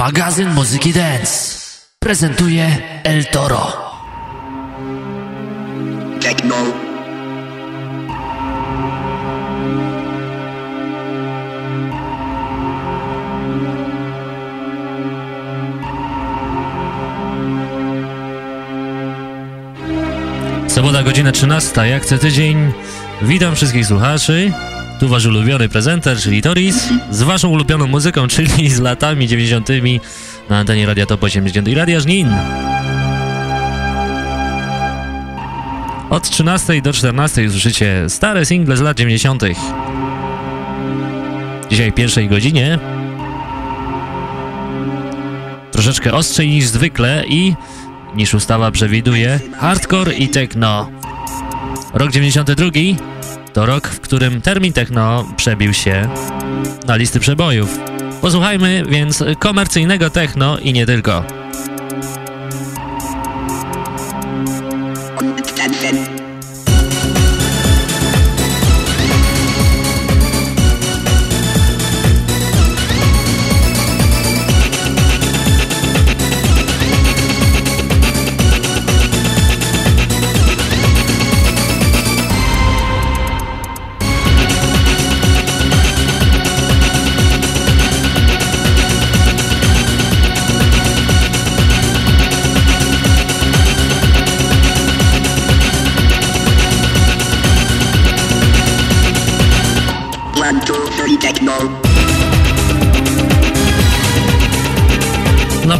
Magazyn Muzyki Dance prezentuje El Toro. Techno. Sobota, godzina 13. Jak chcę tydzień, witam wszystkich słuchaczy. Tu wasz ulubiony prezenter, czyli Toris, z waszą ulubioną muzyką, czyli z latami 90. na antenie Radia Top 80 i Radia Żnin. Od 13 do 14 usłyszycie stare single z lat 90. Dzisiaj w pierwszej godzinie troszeczkę ostrzej niż zwykle i niż ustawa przewiduje hardcore i techno. Rok 92 to rok, w którym termin techno przebił się na listy przebojów. Posłuchajmy więc komercyjnego techno i nie tylko.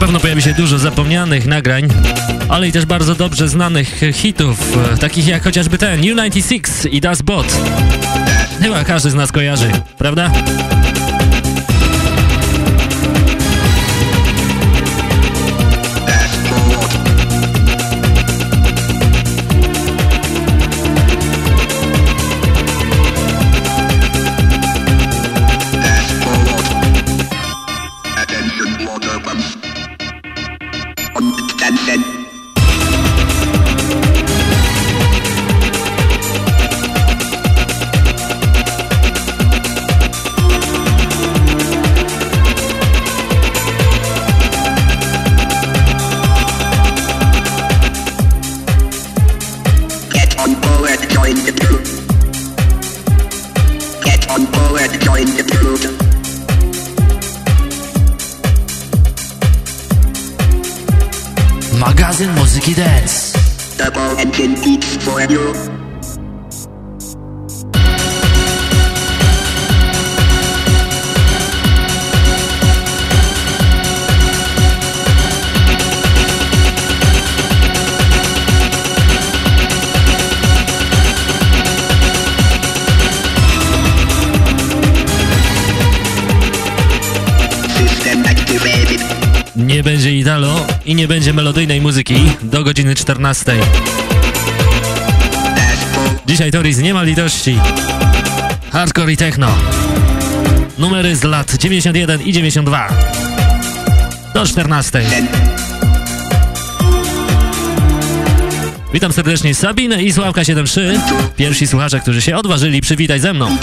Pewno pojawi się dużo zapomnianych nagrań, ale i też bardzo dobrze znanych hitów, e, takich jak chociażby ten U96 i Das Bot. Chyba każdy z nas kojarzy, prawda? I nie będzie melodyjnej muzyki do godziny 14. Dzisiaj Toris nie ma litości. Hardcore i techno. Numery z lat 91 i 92. Do 14. Witam serdecznie Sabinę i Sławka73. Pierwsi słuchacze, którzy się odważyli przywitać ze mną.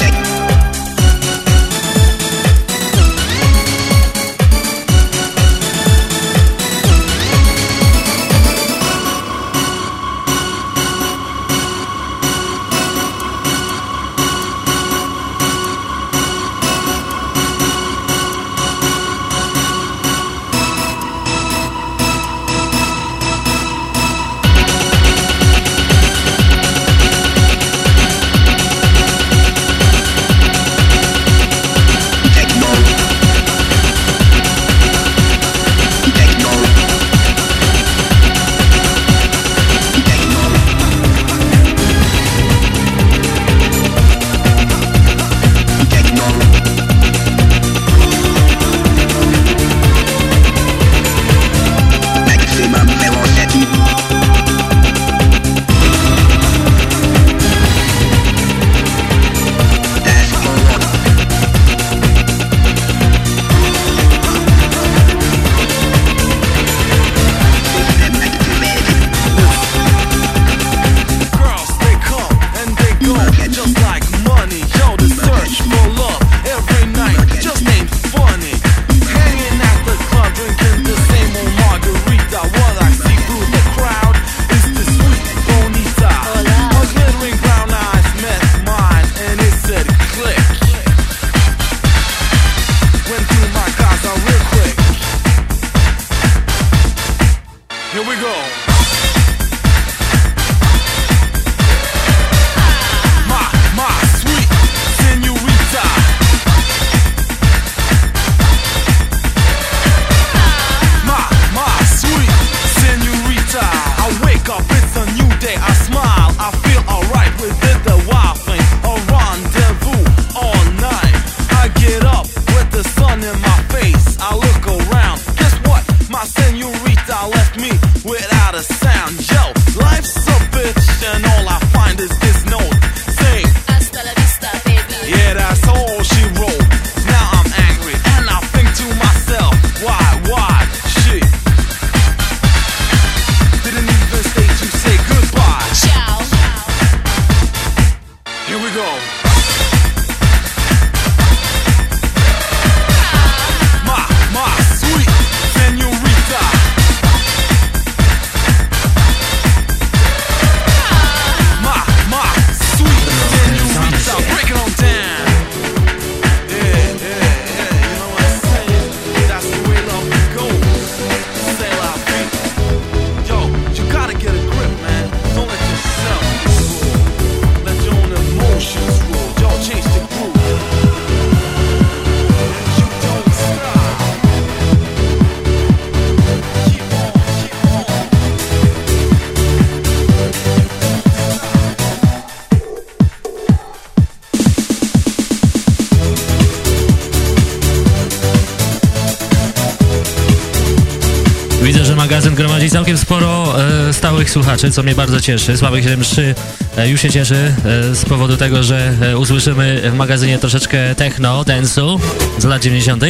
Całkiem sporo e, stałych słuchaczy, co mnie bardzo cieszy. Sławek 73 e, już się cieszy e, z powodu tego, że e, usłyszymy w magazynie troszeczkę techno, dance'u z lat 90.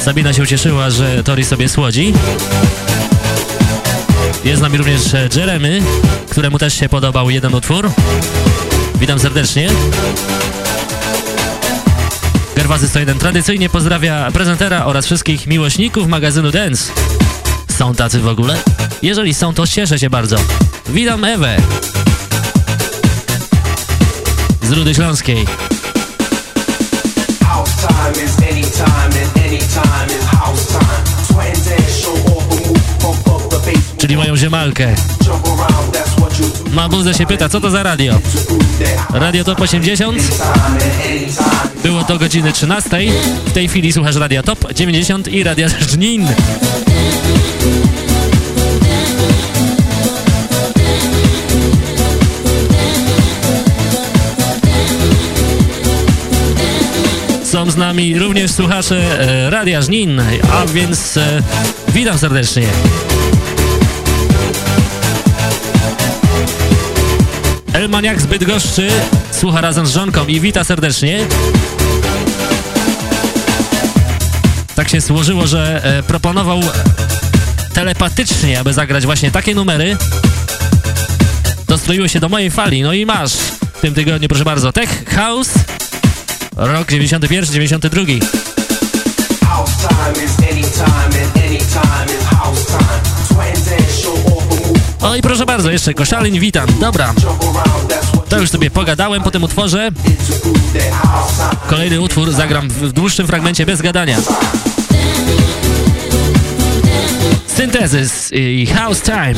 Sabina się ucieszyła, że Tori sobie słodzi. Jest z nami również e, Jeremy, któremu też się podobał jeden utwór. Witam serdecznie. Gerwazy 101 tradycyjnie pozdrawia prezentera oraz wszystkich miłośników magazynu Dance. Są tacy w ogóle? Jeżeli są, to cieszę się bardzo. Witam Ewę z Rudy Śląskiej. Czyli moją ziemalkę. Mabuza się pyta, co to za radio? Radio Top 80? Było to godziny 13. W tej chwili słuchasz Radio Top 90 i Radia Żnin. Są z nami również słuchacze e, Radia Żnin, a więc e, witam serdecznie. Elmaniak z Bydgoszczy słucha razem z żonką i wita serdecznie. Tak się złożyło, że e, proponował telepatycznie, aby zagrać właśnie takie numery. Dostroiło się do mojej fali, no i masz w tym tygodniu, proszę bardzo, Tech House, rok 91, O i proszę bardzo, jeszcze Koszalin, witam. Dobra, to już sobie pogadałem po tym utworze. Kolejny utwór zagram w dłuższym fragmencie bez gadania. Synthesis i House Time.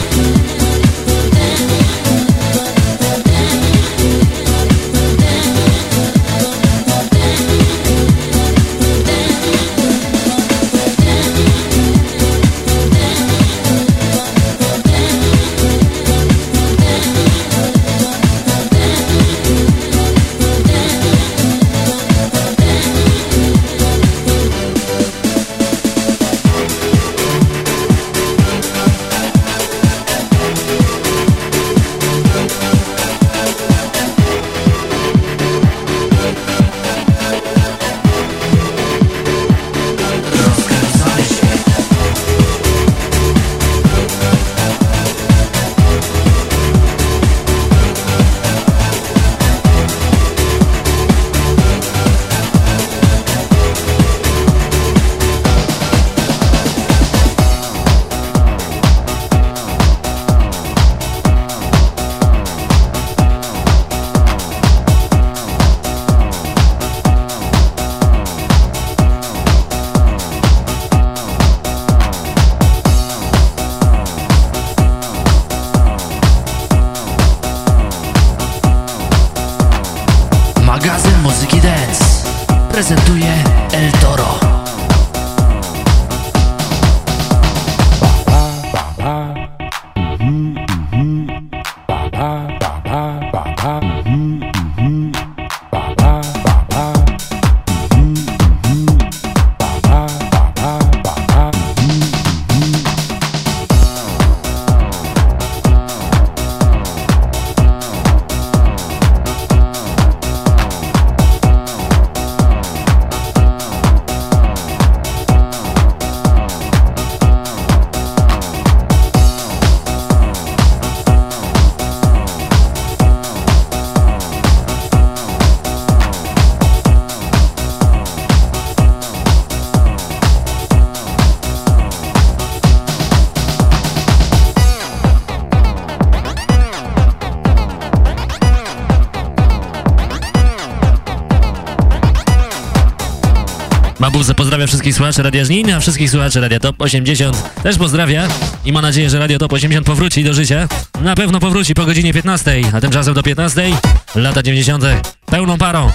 Wszystkich słuchaczy Radia Żnin, a wszystkich słuchaczy Radia Top 80 też pozdrawia i ma nadzieję, że Radio Top 80 powróci do życia. Na pewno powróci po godzinie 15, a tymczasem do 15 lata 90. pełną parą.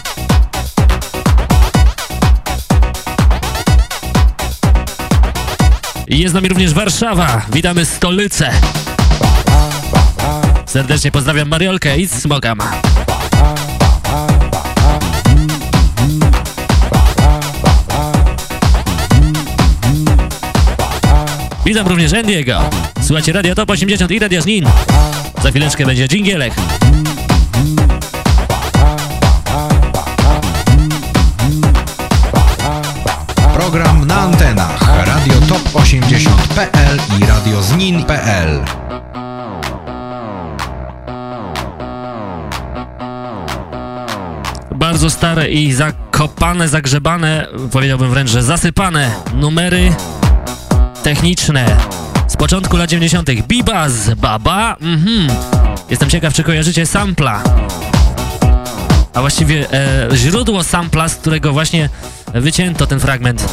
I jest z nami również Warszawa. Witamy stolicę. Serdecznie pozdrawiam Mariolkę i Smokam. Witam również Andiego. Słuchajcie Radio Top 80 i Radio Żnin. Za chwileczkę będzie dżingielek. Program na antenach Radio Top 80.pl i Radio Znin.pl Bardzo stare i zakopane, zagrzebane, powiedziałbym wręcz, że zasypane numery techniczne z początku lat 90. Bibaz, Baba, mhm. Jestem ciekaw, czy kojarzycie sampla. A właściwie e, źródło sampla, z którego właśnie wycięto ten fragment.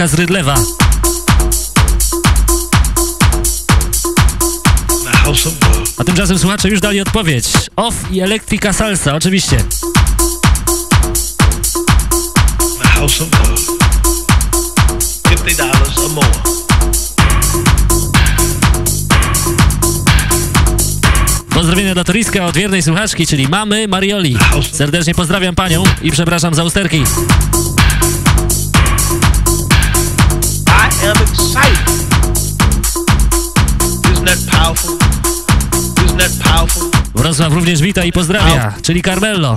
Darka z Rydlewa. A tymczasem słuchacze już dali odpowiedź. Off i Electrica Salsa, oczywiście. Pozdrowienia dla Toriska od wiernej słuchaczki, czyli mamy Marioli. Serdecznie pozdrawiam panią i przepraszam za usterki. Excited. Isn't that powerful? Isn't that powerful? Wrocław również wita i pozdrawia, czyli Carmelo.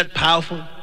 That powerful?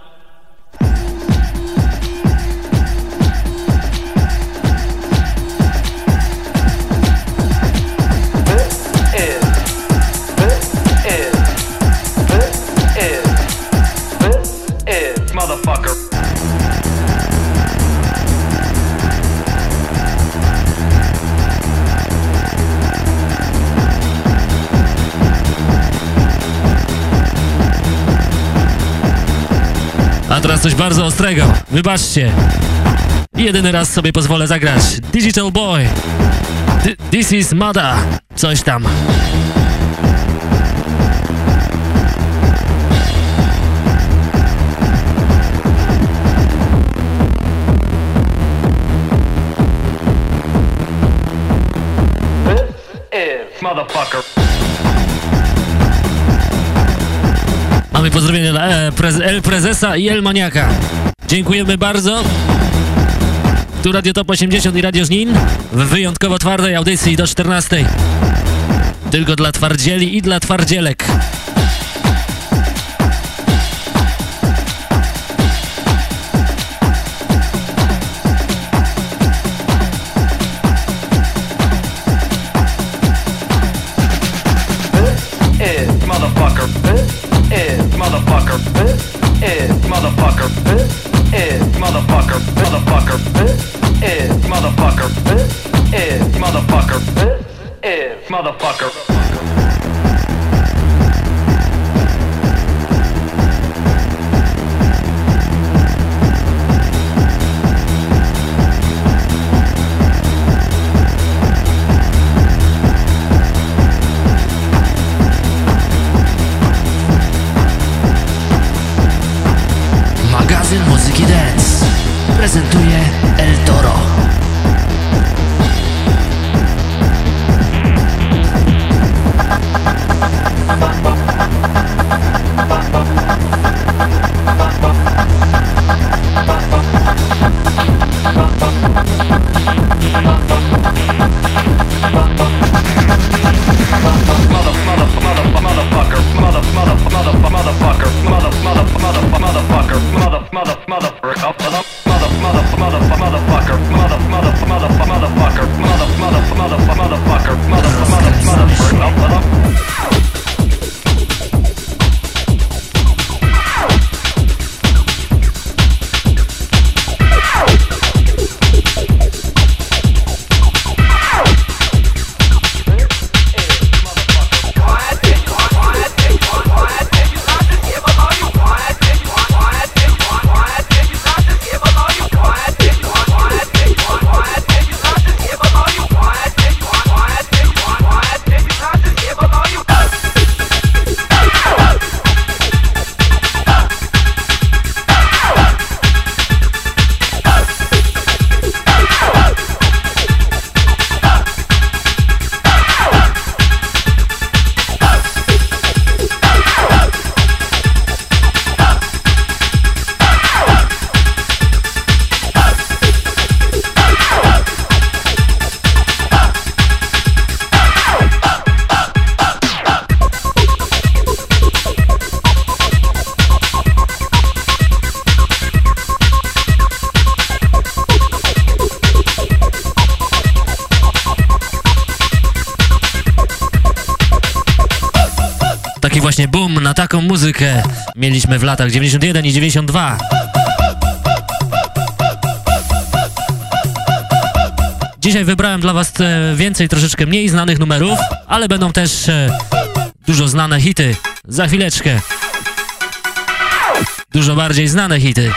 Teraz coś bardzo ostrego. Wybaczcie. Jedyny raz sobie pozwolę zagrać. Digital Boy. D this is Mada. Coś tam. Motherfucker. Mamy pozdrowienia dla e, El Prezesa i El Maniaka. Dziękujemy bardzo. Tu Radio Top 80 i Radio Żnin w wyjątkowo twardej audycji do 14. Tylko dla twardzieli i dla twardzielek. Motherfucker. Is motherfucker. Motherfucker. Is motherfucker. Is motherfucker. Is motherfucker. Taką muzykę mieliśmy w latach 91 i 92. Dzisiaj wybrałem dla Was e, więcej, troszeczkę mniej znanych numerów, ale będą też e, dużo znane hity. Za chwileczkę. Dużo bardziej znane hity.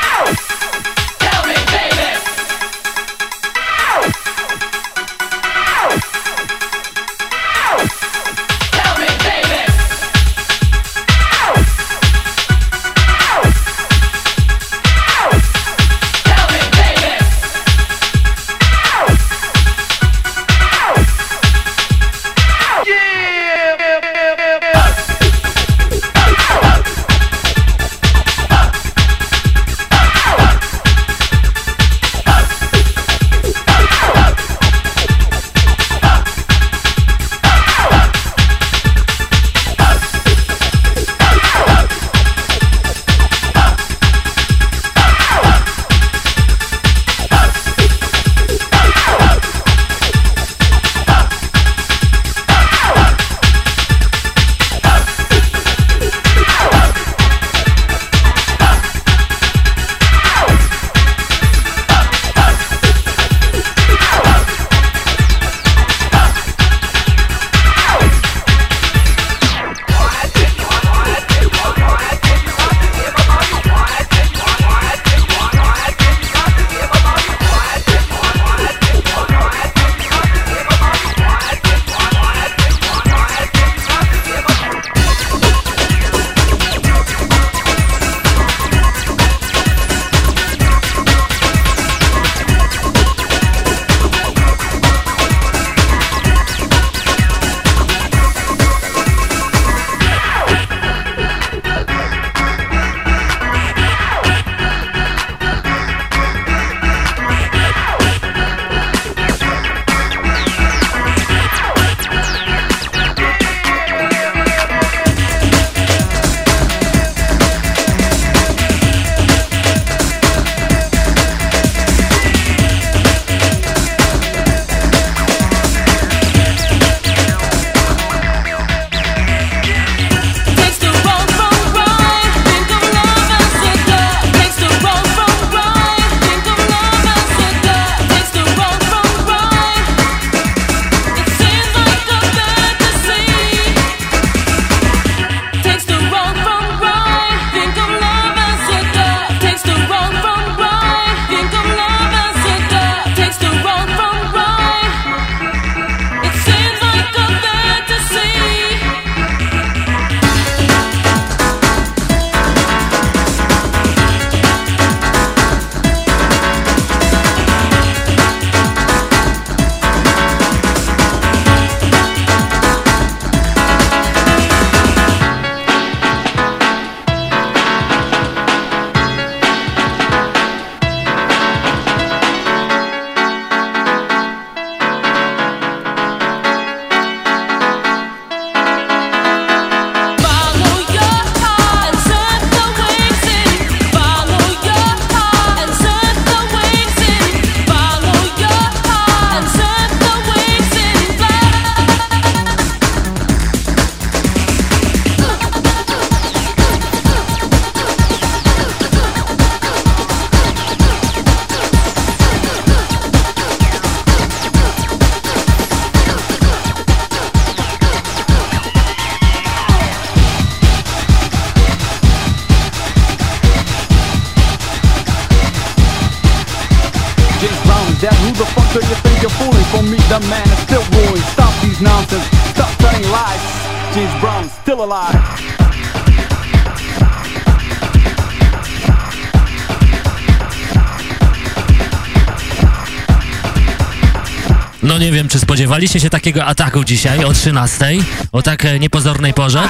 Spodziewaliście się takiego ataku dzisiaj o 13, o tak e, niepozornej porze?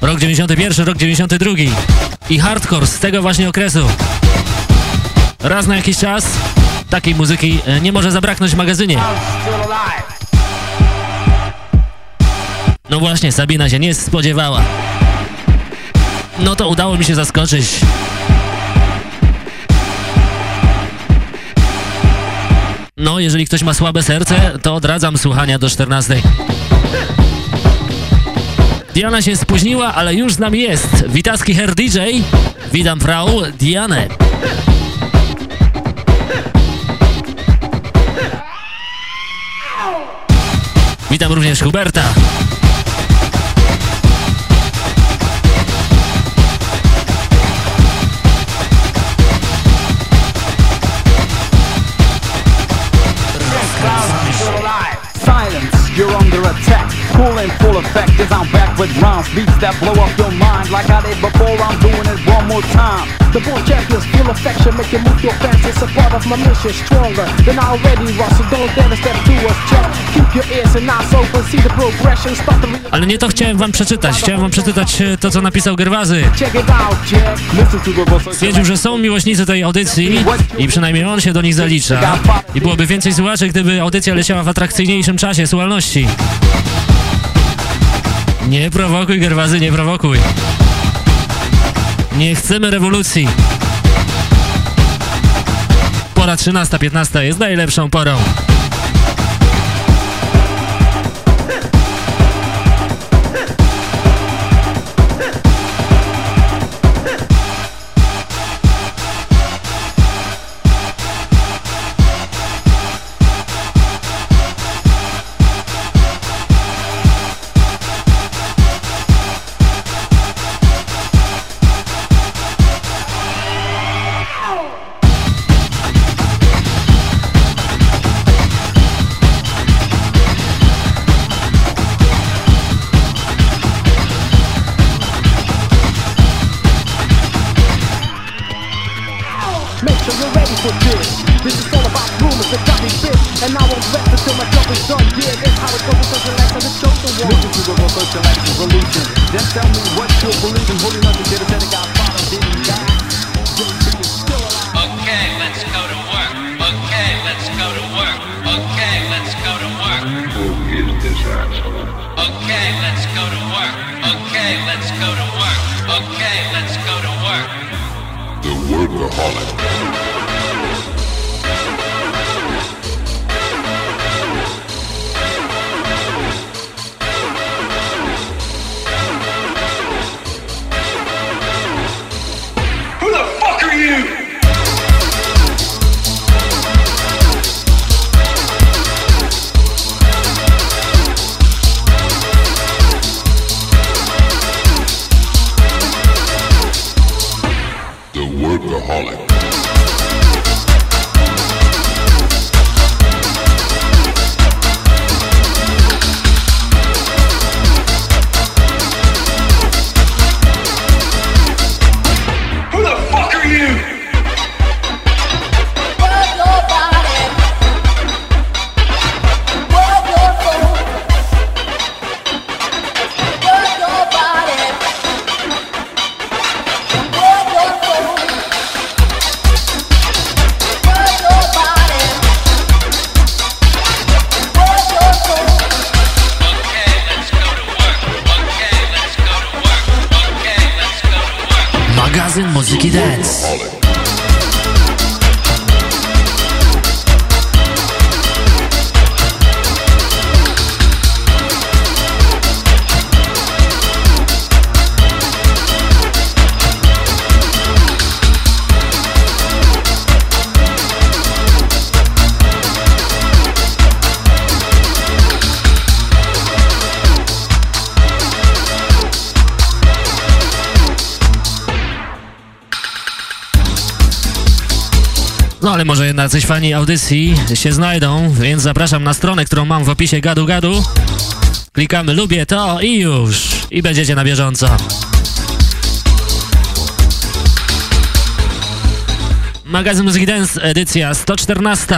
Rok 91, rok 92 i hardcore z tego właśnie okresu. Raz na jakiś czas takiej muzyki e, nie może zabraknąć w magazynie. No właśnie, Sabina się nie spodziewała. No to udało mi się zaskoczyć. No, jeżeli ktoś ma słabe serce, to odradzam słuchania do 14. Diana się spóźniła, ale już z nami jest. Witaski Herr DJ. Witam frau Dianę. Witam również Huberta. Full effect as I'm back with rounds. Beats that blow up your mind like I did before. I'm doing it one more time. The champions full affection, make you move your fans. It's a part of my mission, stronger than I already was. So don't dare to step to us, check. Keep your ears and eyes open, see the progression, start the. Ale nie to chciałem wam przeczytać. Chciałem wam przeczytać e, to, co napisał Gerwazy. Stwierdził, że są miłośnicy tej audycji i przynajmniej on się do nich zalicza. I byłoby więcej słuchaczy, gdyby audycja leciała w atrakcyjniejszym czasie słuchalności. Nie prowokuj, Gerwazy, nie prowokuj. Nie chcemy rewolucji. Pora 13-15 jest najlepszą porą. One. Listen to the voice of like revolution. Then tell me what you believe in. Holding on to get it that it got followed, didn't die. JB is still alive. Okay, let's go to work. Okay, let's go to work. Okay, let's go to work. Okay, let's go to work. Okay, let's go to work. Okay, let's go to work. The workaholic. Ale może coś fani audycji się znajdą, więc zapraszam na stronę, którą mam w opisie gadu gadu. Klikamy lubię to i już. I będziecie na bieżąco. Magazyn Muzyki Dance, edycja 114.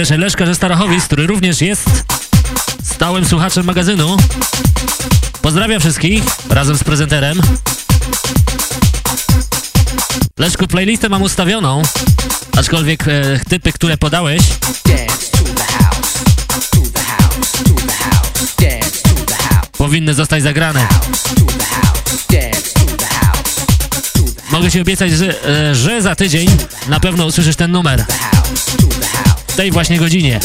Serdecznie Leszka ze Starachowic, który również jest stałym słuchaczem magazynu. Pozdrawiam wszystkich razem z prezenterem. Leszku, playlistę mam ustawioną, aczkolwiek e, typy, które podałeś, powinny zostać zagrane. Mogę ci obiecać, że, e, że za tydzień na pewno usłyszysz ten numer tej właśnie godzinie.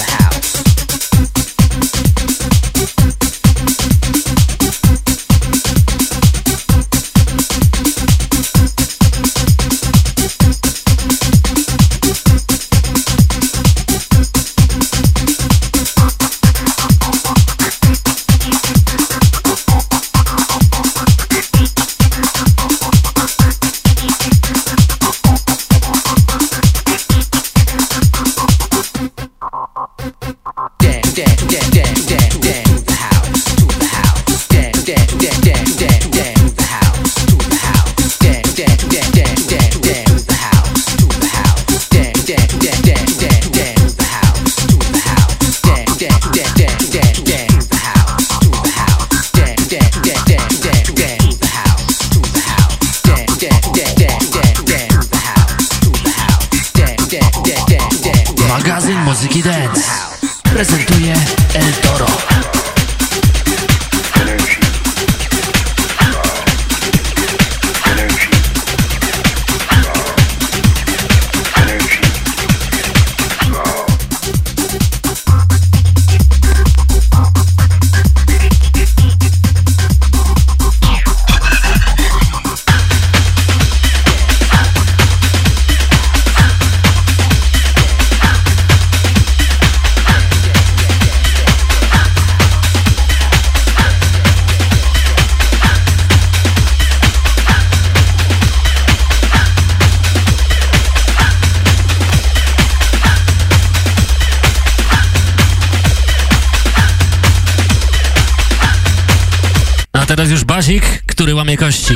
Teraz już Bazik, który łamie kości.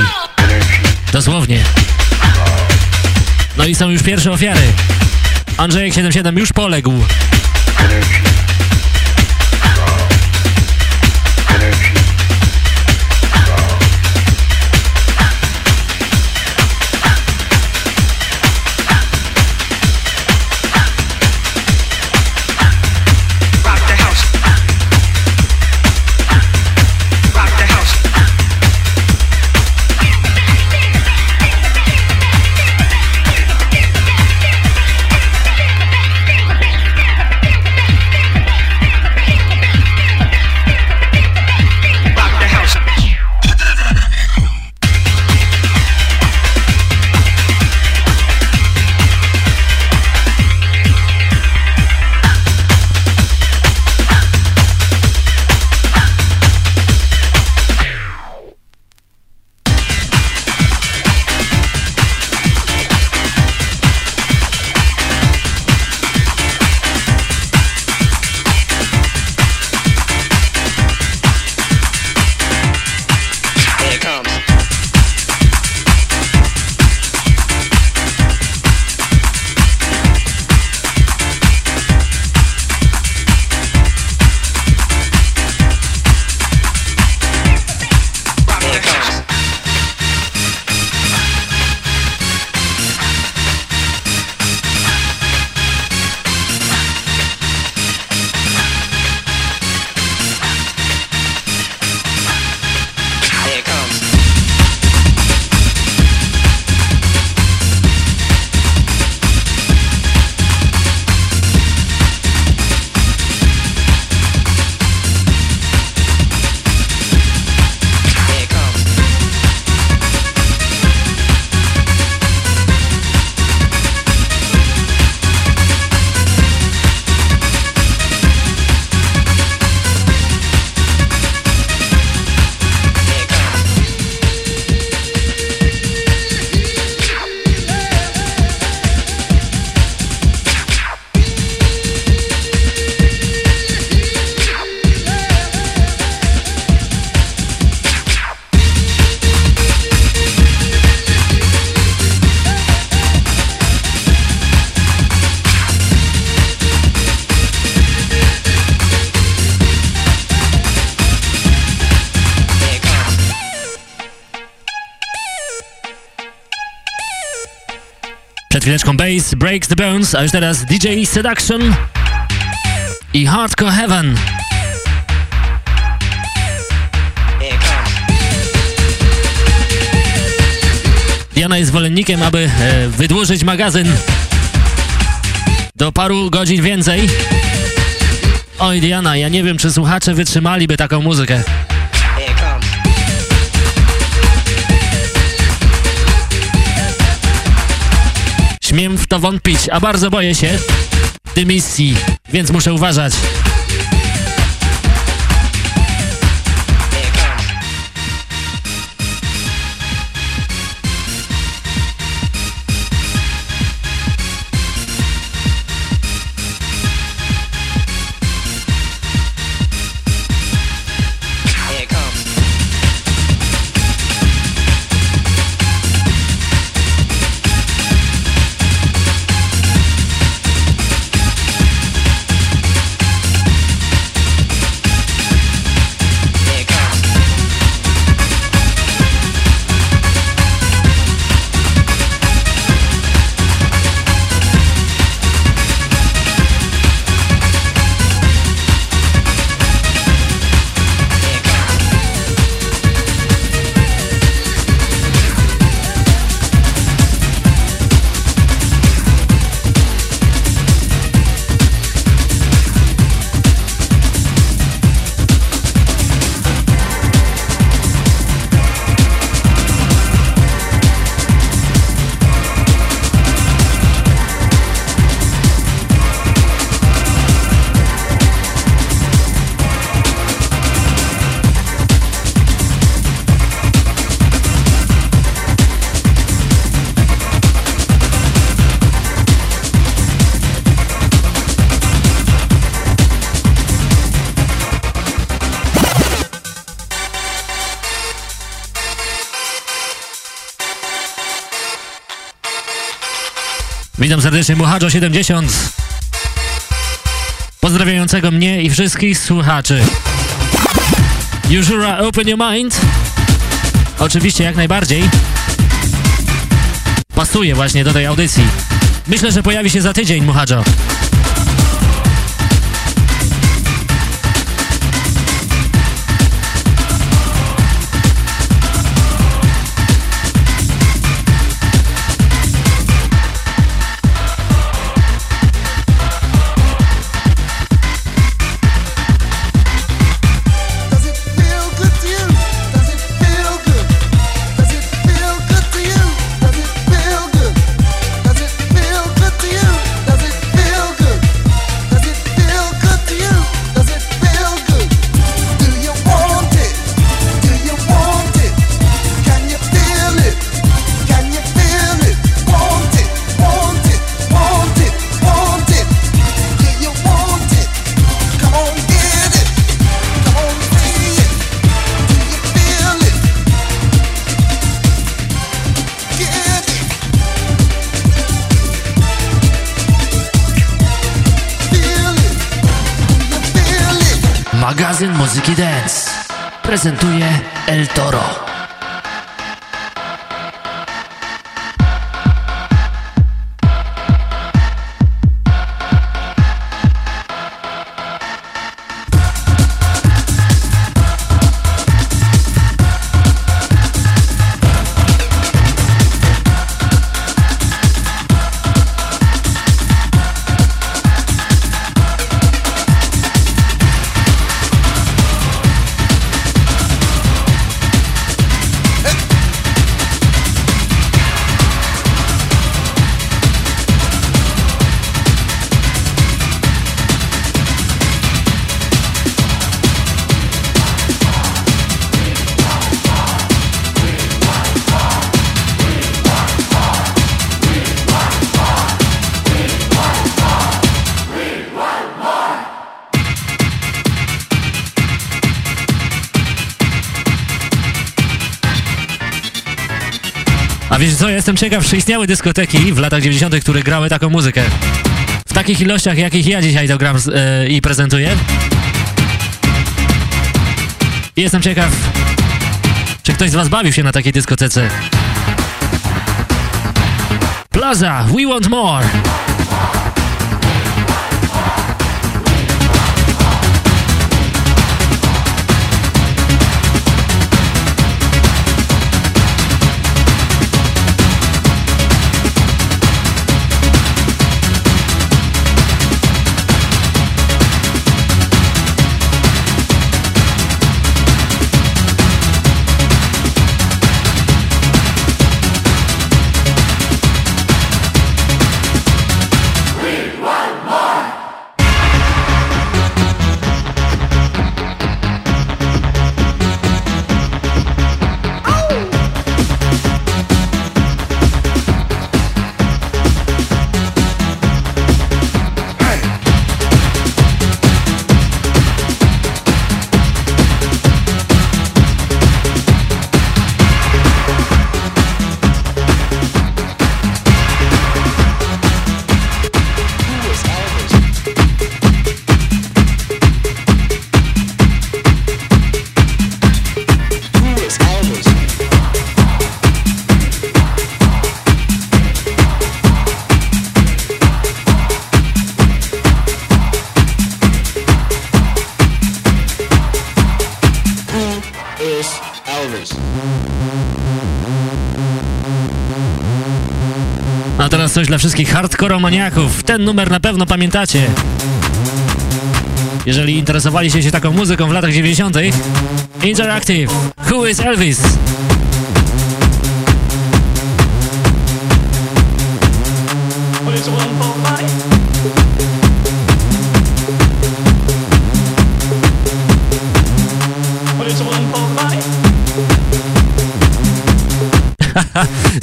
Dosłownie. No i są już pierwsze ofiary. Andrzejek 77 już poległ. Chwileczką Bass Breaks the Bones, a już teraz DJ Seduction i Hardcore Heaven. Diana jest zwolennikiem, aby e, wydłużyć magazyn do paru godzin więcej. Oj Diana, ja nie wiem, czy słuchacze wytrzymaliby taką muzykę. Śmiem w to wątpić, a bardzo boję się dymisji, więc muszę uważać. Serdecznie Muchadżo 70 Pozdrawiającego mnie i wszystkich słuchaczy. Usually open your mind. Oczywiście jak najbardziej. Pasuje właśnie do tej audycji. Myślę, że pojawi się za tydzień Muchadżo wiesz co, jestem ciekaw, czy istniały dyskoteki w latach 90., które grały taką muzykę. W takich ilościach, jakich ja dzisiaj to gram e, i prezentuję. I jestem ciekaw, czy ktoś z was bawił się na takiej dyskotece. Plaza, We Want More. A teraz coś dla wszystkich hardkoromaniaków. Ten numer na pewno pamiętacie. Jeżeli interesowaliście się taką muzyką w latach 90. Interactive. Who is Elvis?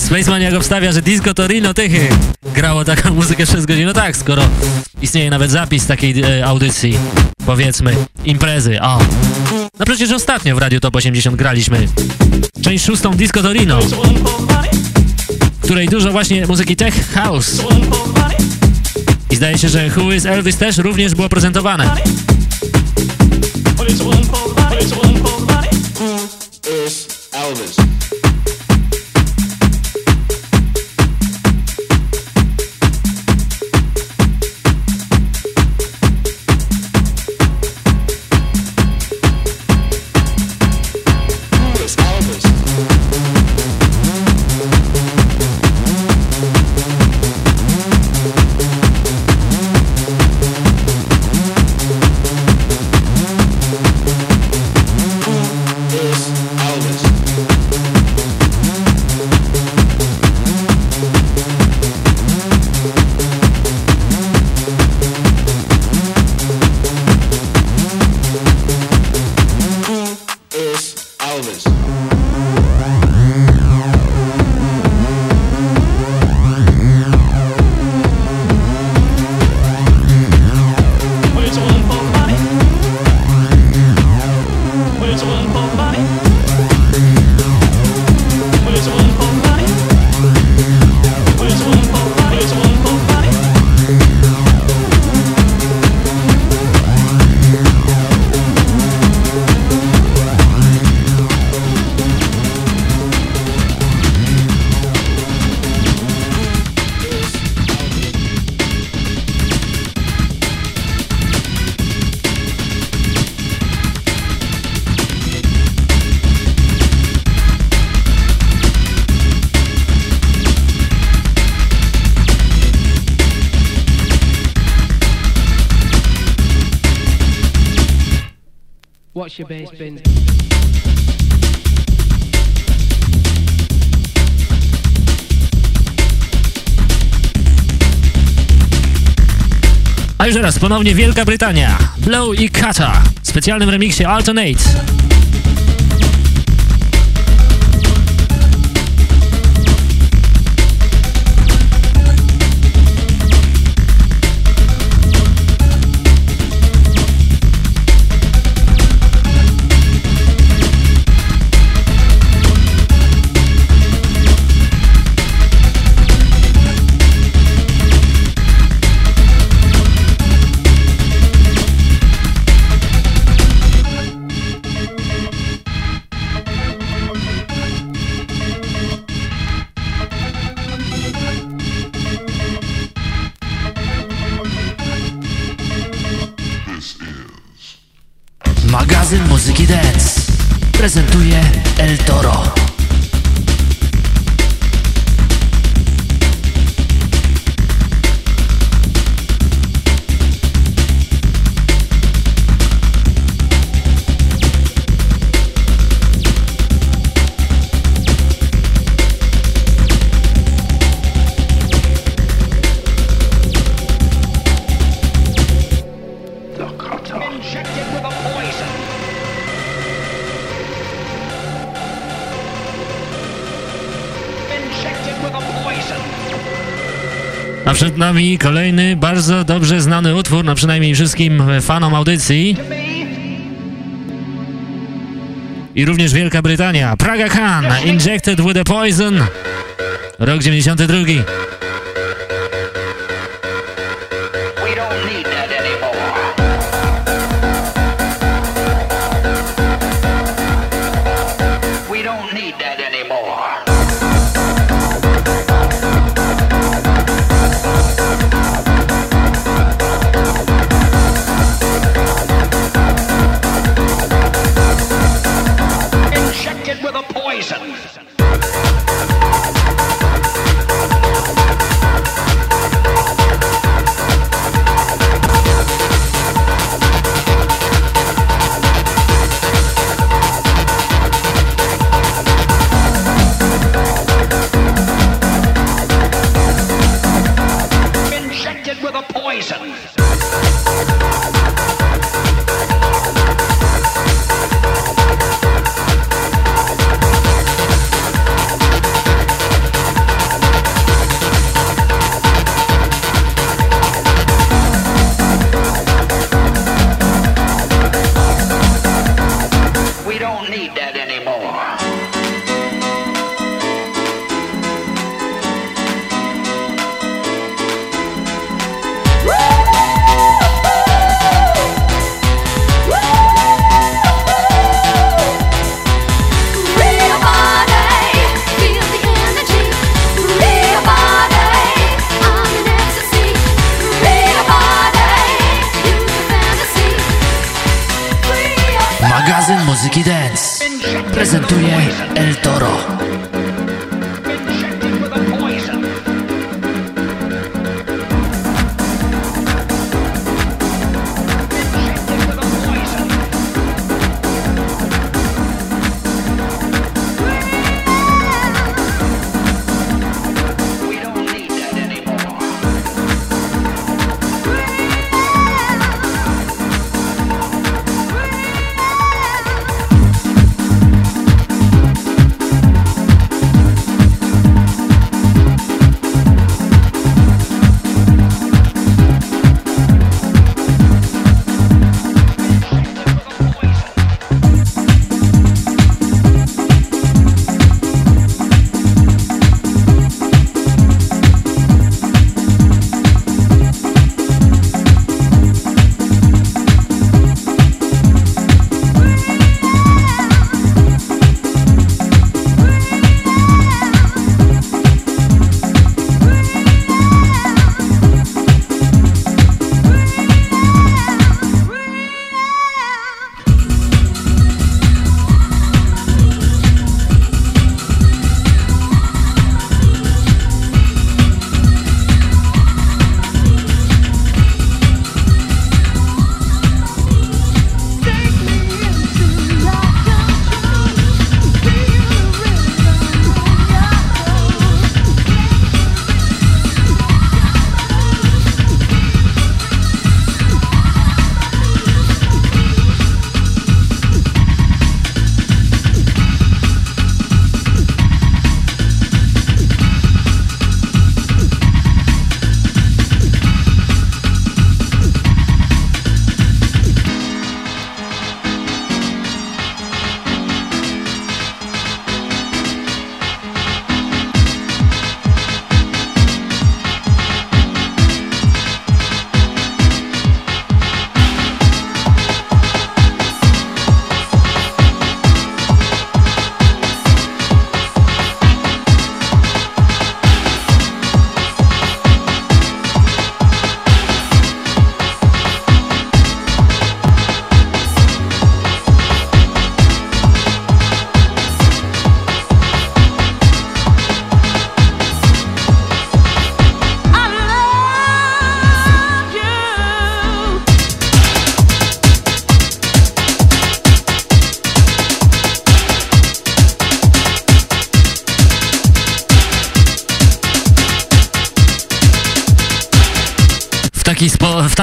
Spaceman jak obstawia, że Disco Torino Tychy grało taką muzykę przez godzinę. No tak, skoro istnieje nawet zapis takiej e, audycji, powiedzmy, imprezy, o. No przecież ostatnio w Radio Top 80 graliśmy część szóstą Disco Torino, w której dużo właśnie muzyki tech house. I zdaje się, że Who is Elvis też również było prezentowane. A już raz, ponownie Wielka Brytania. Blow i Kata w specjalnym remiksie Alternate. prezentuje El Toro. przed nami kolejny bardzo dobrze znany utwór, no przynajmniej wszystkim fanom audycji. I również Wielka Brytania. Praga Khan, Injected with a Poison, rok 92.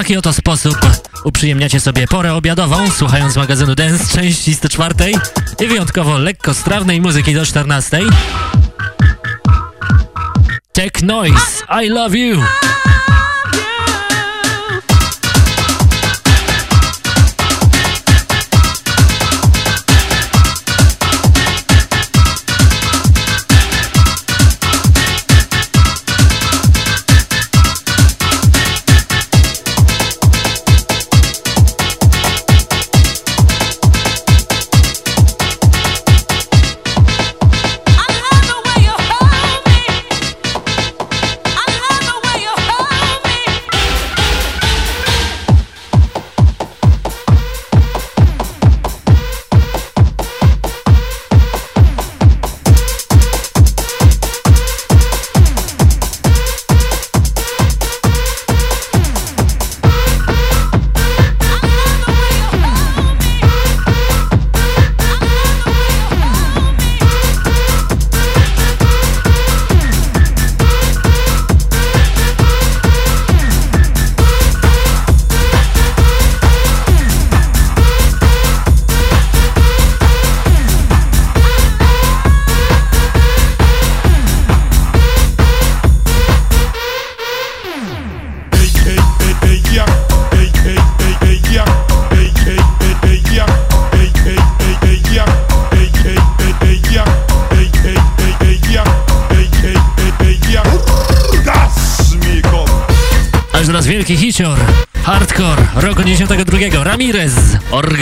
taki oto sposób uprzyjemniacie sobie porę obiadową, słuchając magazynu Dance części 104 i wyjątkowo lekko strawnej muzyki do 14. Tech Noise, I love you!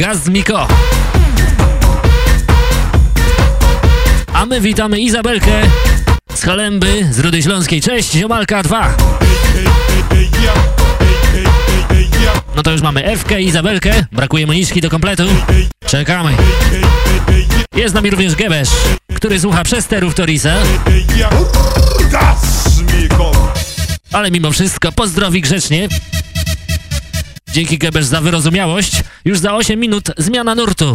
Orgazmiko. A my witamy Izabelkę z Halemby, z Rudy Śląskiej. Cześć, Ziomalka 2. No to już mamy Ewkę i Izabelkę. Brakuje Moniczki do kompletu. Czekamy. Jest z nami również Gebesz, który słucha przez sterów Torisa. Ale mimo wszystko pozdrowi grzecznie. Dzięki Gebesz za wyrozumiałość. Już za 8 minut zmiana nurtu.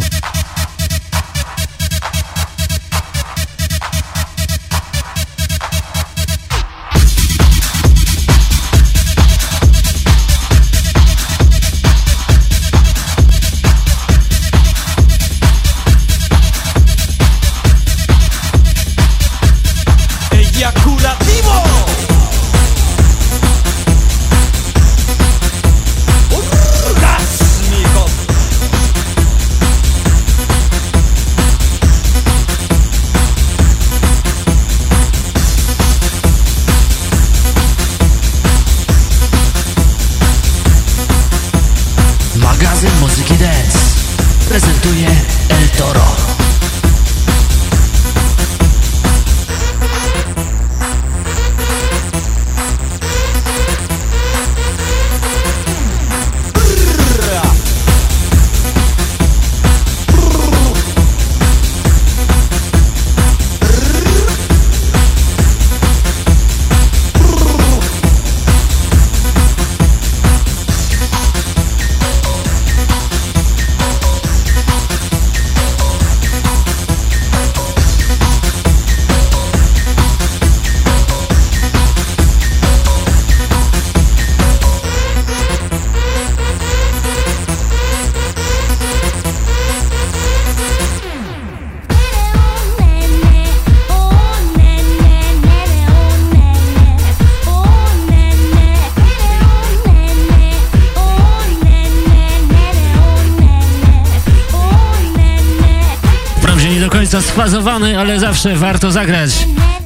Wprawdzie nie do końca sfazowany, ale zawsze warto zagrać.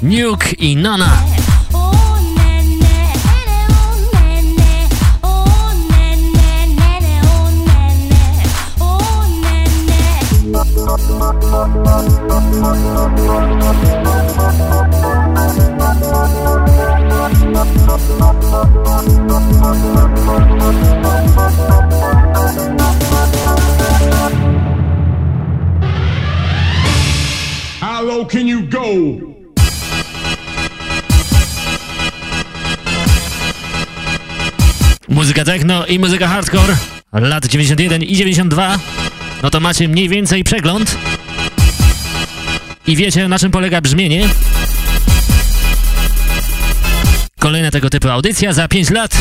Nuke i Nana. Low can you go? Muzyka techno i muzyka hardcore lat 91 i 92. No to macie mniej więcej przegląd. I wiecie na czym polega brzmienie. Kolejna tego typu audycja za 5 lat.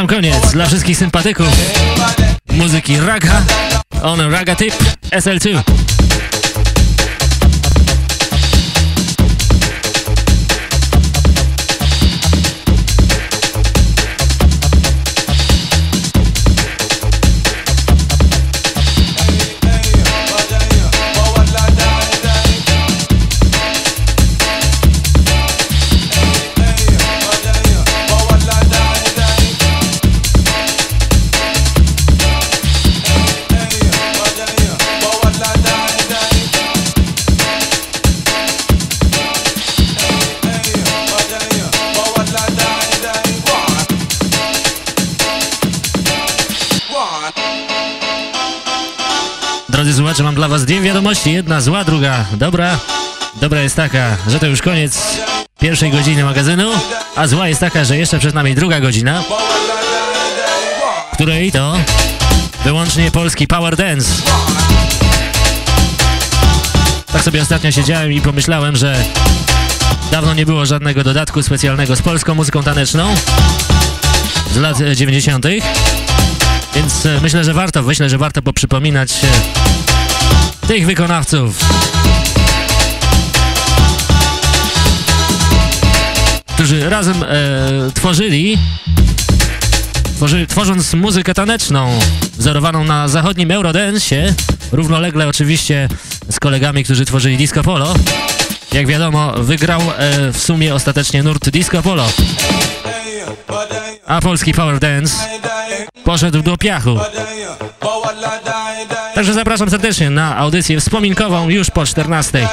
Sam koniec, dla wszystkich sympatyków muzyki raga, on raga tip SL2. Słuchacze, mam dla was dwie wiadomości. Jedna zła, druga dobra. Dobra jest taka, że to już koniec pierwszej godziny magazynu, a zła jest taka, że jeszcze przed nami druga godzina, której to wyłącznie polski power dance. Tak sobie ostatnio siedziałem i pomyślałem, że dawno nie było żadnego dodatku specjalnego z polską muzyką taneczną z lat e, 90. Więc e, myślę, że warto, myślę, że warto poprzypominać tych wykonawców. Którzy razem e, tworzyli, tworzy, tworząc muzykę taneczną, wzorowaną na zachodnim Eurodance, równolegle oczywiście z kolegami, którzy tworzyli Disco Polo. Jak wiadomo, wygrał e, w sumie ostatecznie nurt Disco Polo. A polski Power Dance poszedł do piachu. Także zapraszam serdecznie na audycję wspominkową już po 14.